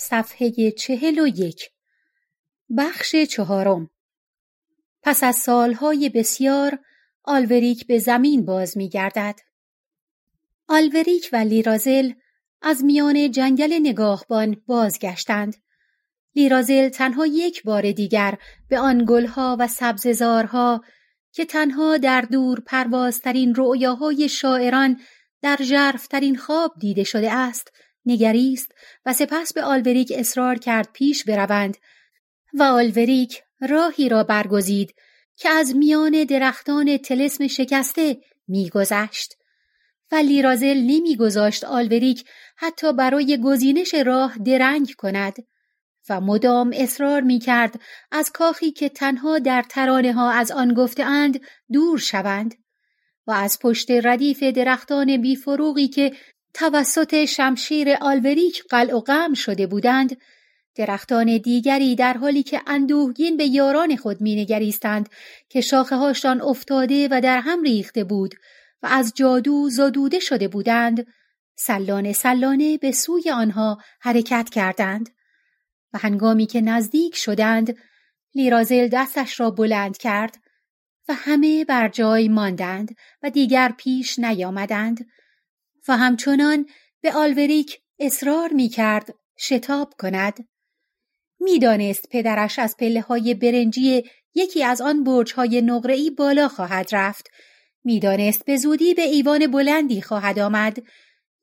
صفحه چهل و یک بخش چهارم پس از سالهای بسیار آلوریک به زمین باز می گردد. آلوریک و لیرازل از میان جنگل نگاهبان بازگشتند. لیرازل تنها یک بار دیگر به آن گلها و سبززارها که تنها در دور پروازترین رؤیاهای شاعران در ژرفترین خواب دیده شده است نگریست و سپس به آلوریک اصرار کرد پیش بروند و آلوریک راهی را برگزید که از میان درختان تلسم شکسته میگذشت. و لیرازل نمیگذاشت آلوریک حتی برای گزینش راه درنگ کند و مدام اصرار می‌کرد از کاخی که تنها در ترانه ها از آن گفتهاند دور شوند و از پشت ردیف درختان بیفروغی که توسط شمشیر آلوریک قلع و غم شده بودند درختان دیگری در حالی که اندوهگین به یاران خود مینگریستند که شاخه هاشان افتاده و در هم ریخته بود و از جادو زدوده شده بودند سلانه سلانه به سوی آنها حرکت کردند و هنگامی که نزدیک شدند لیرازل دستش را بلند کرد و همه بر جای ماندند و دیگر پیش نیامدند و همچنان به آلوریک اصرار می کرد شتاب کند. می‌دانست پدرش از پله های برنجی یکی از آن برج های نقره‌ای بالا خواهد رفت. می‌دانست به زودی به ایوان بلندی خواهد آمد.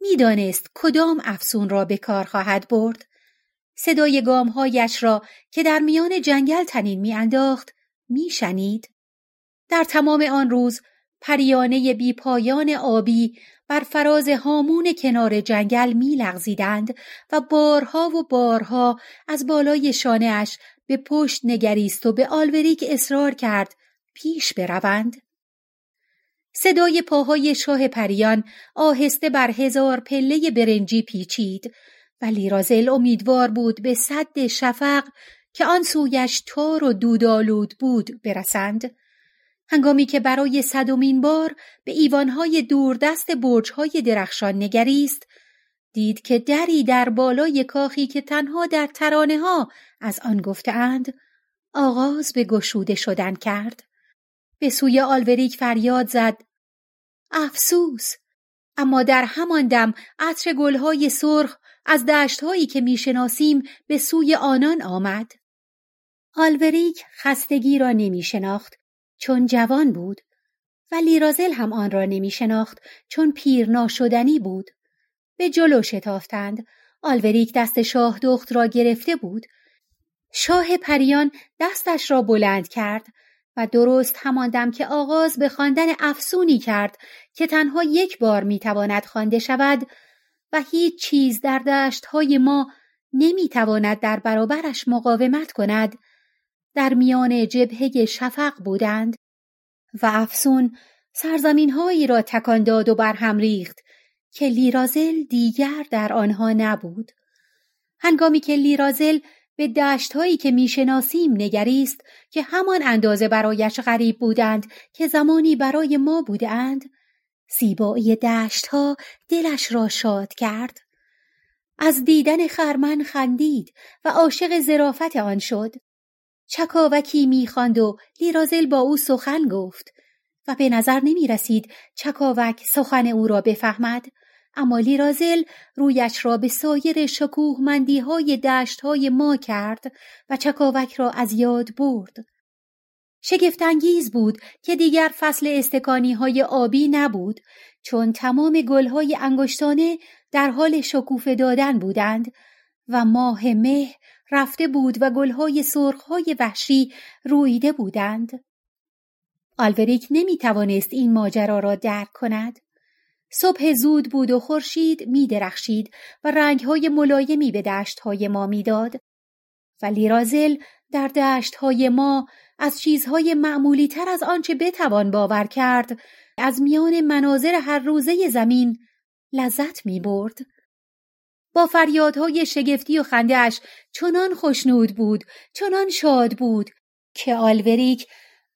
می‌دانست کدام افسون را به کار خواهد برد. صدای گامهایش را که در میان جنگل تنین میانداخت میشنید. در تمام آن روز پریانه بی پایان آبی بر فراز هامون کنار جنگل می لغزیدند و بارها و بارها از بالای شانهاش به پشت نگریست و به آلوریک اصرار کرد پیش بروند. صدای پاهای شاه پریان آهسته بر هزار پله برنجی پیچید و لیرازل امیدوار بود به صد شفق که آن سویش تار و دودالود بود برسند. هنگامی که برای صدومین بار به ایوانهای دوردست برجهای درخشان نگریست دید که دری در بالای کاخی که تنها در ترانه ها از آن گفتهاند آغاز به گشوده شدن کرد. به سوی آلوریک فریاد زد افسوس! اما در همان دم عطر گلهای سرخ از دشتهایی که می‌شناسیم به سوی آنان آمد. آلوریک خستگی را نمی شناخت چون جوان بود و لیرازل هم آن را نمی شناخت چون پیر ناشدنی بود. به جلو شتافتند. آلوریک دست شاه دخت را گرفته بود. شاه پریان دستش را بلند کرد و درست همان دم که آغاز به خواندن افسونی کرد که تنها یک بار می‌تواند خوانده شود و هیچ چیز در دشتهای ما نمی‌تواند در برابرش مقاومت کند در میان جبهه شفق بودند و افسون سرزمین هایی را تکان داد و برهم ریخت که لیرازل دیگر در آنها نبود. هنگامی که لیرازل به دشت هایی که می‌شناسیم نگریست که همان اندازه برایش غریب بودند که زمانی برای ما بودند زیبایی دشت ها دلش را شاد کرد. از دیدن خرمن خندید و عاشق زرافت آن شد. چکاوکی می‌خواند و لیرازل با او سخن گفت و به نظر نمی رسید چکاوک سخن او را بفهمد اما لیرازل رویش را به سایر شکوهمندی های دشت های ما کرد و چکاوک را از یاد برد. شگفتانگیز بود که دیگر فصل استکانی های آبی نبود چون تمام گل های انگشتانه در حال شکوفه دادن بودند و ماه مه رفته بود و گلهای سرخهای وحشی رویده بودند. آلوریک نمی توانست این ماجرا را درک کند. صبح زود بود و خورشید می درخشید و رنگهای ملایمی به دشتهای ما می‌داد. و لیرازل در های ما از چیزهای معمولی تر از آنچه بتوان باور کرد از میان مناظر هر روزه زمین لذت می برد. با فریادهای شگفتی و خندهاش چنان خوشنود بود چنان شاد بود که آلوریک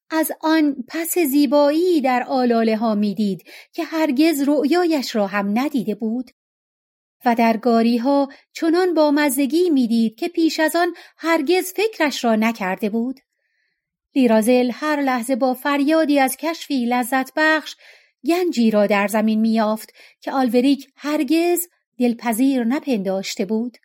از آن پس زیبایی در آلاله ها می‌دید که هرگز رؤیایش را هم ندیده بود و در گاری ها چنان با مزگی می‌دید که پیش از آن هرگز فکرش را نکرده بود. لیرازل هر لحظه با فریادی از کشفی لذت بخش گنجی را در زمین میافت که آلوریک هرگز دلپذیر نپنداشته بود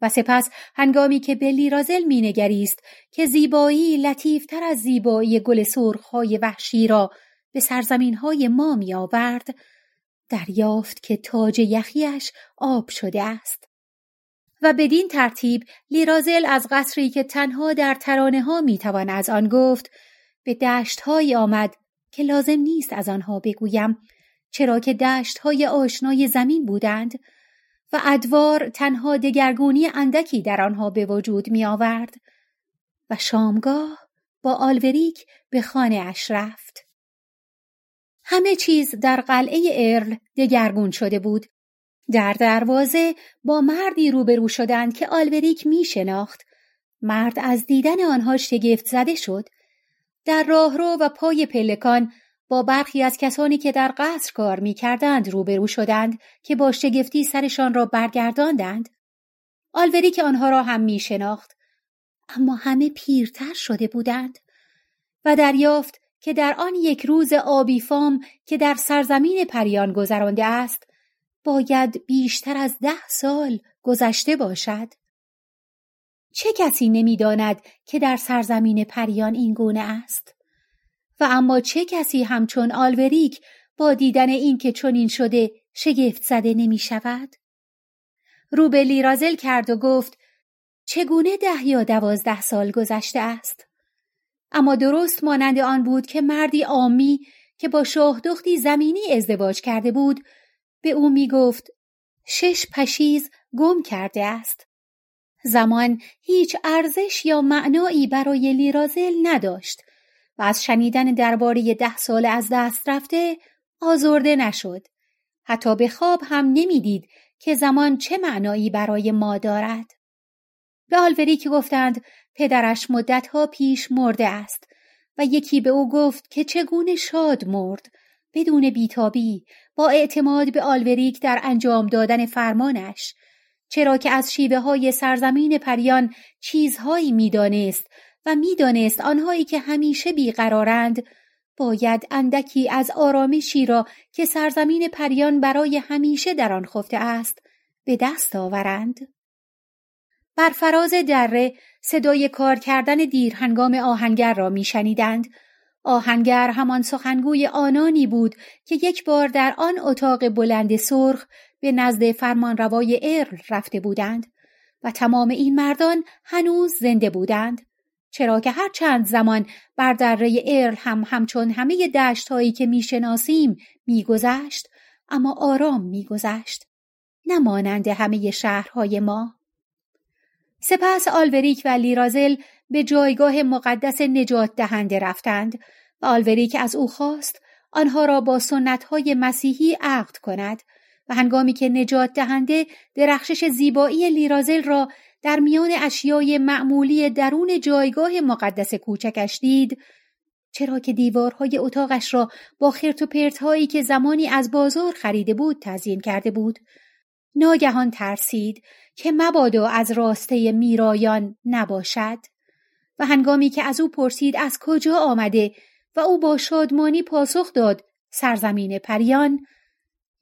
و سپس هنگامی که به لیرازل مینگریست که زیبایی لطیفتر از زیبایی گل سرخهای وحشی را به سرزمینهای ما میآورد دریافت که تاج یخیش آب شده است. و بدین ترتیب لیرازل از قصری که تنها در ترانه ها می‌توان از آن گفت به دشت آمد که لازم نیست از آنها بگویم چرا که دشت های آشنای زمین بودند و ادوار تنها دگرگونی اندکی در آنها به وجود می آورد و شامگاه با آلوریک به خانه اش رفت. همه چیز در قلعه ارل دگرگون شده بود. در دروازه با مردی روبرو شدند که آلوریک می شناخت. مرد از دیدن آنها شگفت زده شد. در راهرو و پای پلکان با برخی از کسانی که در قصر کار می کردند روبرو شدند که با شگفتی سرشان را برگرداندند. آلوریک آنها را هم می شناخت. اما همه پیرتر شده بودند و دریافت که در آن یک روز آبی فام که در سرزمین پریان گذرانده است باید بیشتر از ده سال گذشته باشد. چه کسی نمی‌داند که در سرزمین پریان این گونه است؟ و اما چه کسی همچون آلوریک با دیدن این که چنین شده شگفت زده نمی شود؟ رو به لیرازل کرد و گفت چگونه ده یا دوازده سال گذشته است؟ اما درست مانند آن بود که مردی آمی که با شاهدختی زمینی ازدواج کرده بود به او می گفت شش پشیز گم کرده است. زمان هیچ ارزش یا معنایی برای لیرازل نداشت و از شنیدن درباره ده سال از دست رفته آزرده نشد. حتی به خواب هم نمی‌دید که زمان چه معنایی برای ما دارد. به آلوریک گفتند پدرش مدتها پیش مرده است و یکی به او گفت که چگونه شاد مرد بدون بیتابی با اعتماد به آلوریک در انجام دادن فرمانش چرا که از شیوه های سرزمین پریان چیزهایی می‌دانست و می‌دانست آنهایی که همیشه بیقرارند باید اندکی از آرامشی را که سرزمین پریان برای همیشه در آن خفته است به دست آورند. بر فراز دره صدای کار کردن دیر هنگام آهنگر را میشنیدند. آهنگر همان سخنگوی آنانی بود که یک بار در آن اتاق بلند سرخ به نزد فرمانروای ارل رفته بودند و تمام این مردان هنوز زنده بودند. چرا که هر چند زمان بر دره ارل هم همچون همه دشت هایی که می‌شناسیم میگذشت اما آرام میگذشت نمانند همه شهرهای ما. سپس آلوریک و لیرازل به جایگاه مقدس نجات دهنده رفتند و آلوریک از او خواست آنها را با سنتهای مسیحی عقد کند و هنگامی که نجات دهنده درخشش زیبایی لیرازل را در میان اشیای معمولی درون جایگاه مقدس کوچکش دید چرا که دیوارهای اتاقش را با خرت و پرتهایی که زمانی از بازار خریده بود تزیین کرده بود. ناگهان ترسید که مبادا از راسته میرایان نباشد و هنگامی که از او پرسید از کجا آمده و او با شادمانی پاسخ داد سرزمین پریان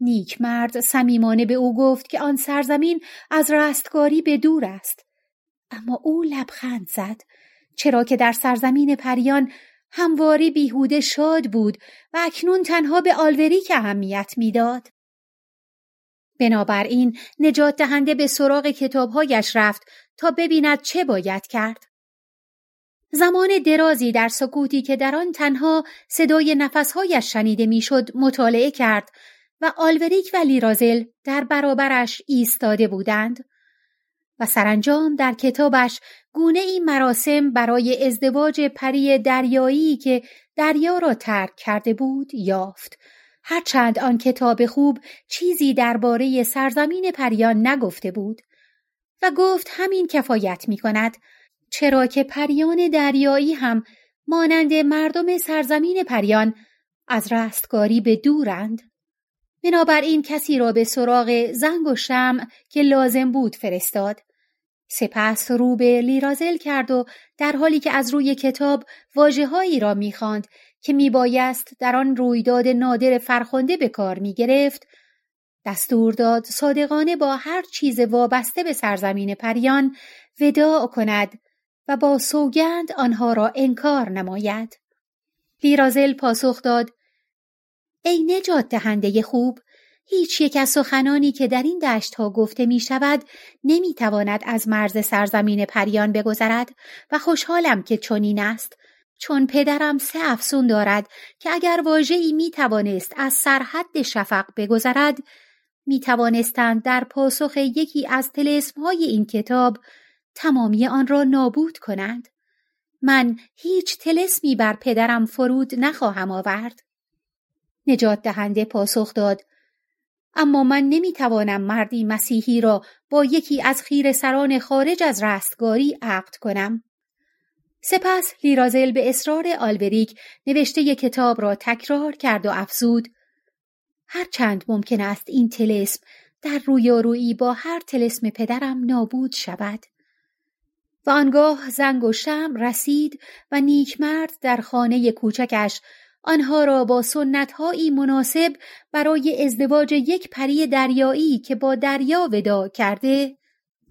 نیک مرد صمیمانه به او گفت که آن سرزمین از رستگاری به دور است اما او لبخند زد چرا که در سرزمین پریان همواری بیهوده شاد بود و اکنون تنها به آلوریک اهمیت می‌داد بنابراین نجات دهنده به سراغ کتابهایش رفت تا ببیند چه باید کرد. زمان درازی در سکوتی که در آن تنها صدای نفسهایش شنیده می‌شد مطالعه کرد و آلوریک و لیرازل در برابرش ایستاده بودند و سرانجام در کتابش گونه این مراسم برای ازدواج پری دریایی که دریا را ترک کرده بود یافت. هرچند آن کتاب خوب چیزی درباره سرزمین پریان نگفته بود و گفت همین کفایت می کند چرا که پریان دریایی هم مانند مردم سرزمین پریان از رستگاری به دورند. بنابراین کسی را به سراغ زنگ و شم که لازم بود فرستاد. سپس رو به لیرازل کرد و در حالی که از روی کتاب واجههایی را می‌خواند که میبایست در آن رویداد نادر فرخنده به کار می‌گرفت دستور داد صادقانه با هر چیز وابسته به سرزمین پریان وداع کند و با سوگند آنها را انکار نماید. لیرازل پاسخ داد ای نجات دهنده خوب هیچ یک از سخنانی که در این دشت ها گفته می شود نمی تواند از مرز سرزمین پریان بگذرد و خوشحالم که چنین است چون پدرم سه افسون دارد که اگر واژه‌ای می توانست از سرحد شفق بگذرد می توانستند در پاسخ یکی از های این کتاب تمامی آن را نابود کنند. من هیچ تلسمی بر پدرم فرود نخواهم آورد. نجات دهنده پاسخ داد اما من نمی‌توانم مردی مسیحی را با یکی از خیر سران خارج از رستگاری عقد کنم. سپس لیرازل به اصرار آلبریک نوشته کتاب را تکرار کرد و افزود هر چند ممکن است این تلسم در رویارویی با هر تلسم پدرم نابود شود. و آنگاه زنگ و شم رسید و نیکمرد در خانه کوچکش آنها را با سنتهایی مناسب برای ازدواج یک پری دریایی که با دریا ودا کرده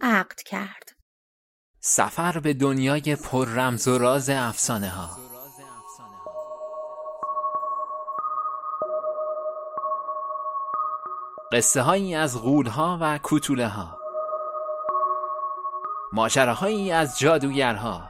عقد کرد. سفر به دنیای پر رمز و راز افسانه ها قصه هایی از غول ها و کوتوله ها ماجراهایی از جادوگرها.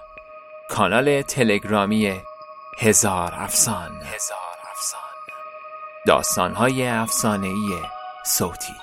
کانال تلگرامی هزار افسان. هزار افسان. داستانهای افسانه‌ای صوتی.